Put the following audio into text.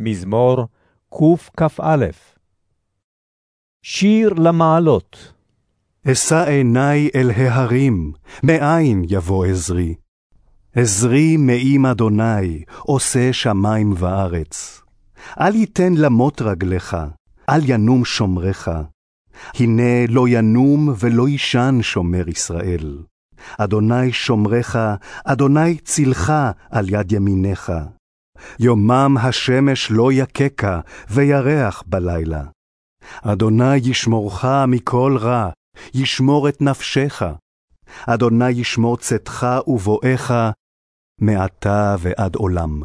מזמור קכ"א. שיר למעלות. אשא עיני אל ההרים, מאין יבוא עזרי? עזרי מעם אדוני, עושה שמים וארץ. אל יתן למות רגליך, אל ינום שומרך. הנה לא ינום ולא יישן שומר ישראל. אדוני שומרך, אדוני צילך על יד ימינך. יומם השמש לא יככה, וירח בלילה. אדוני ישמורך מכל רע, ישמור את נפשך. אדוני ישמור צאתך ובואך, מעתה ועד עולם.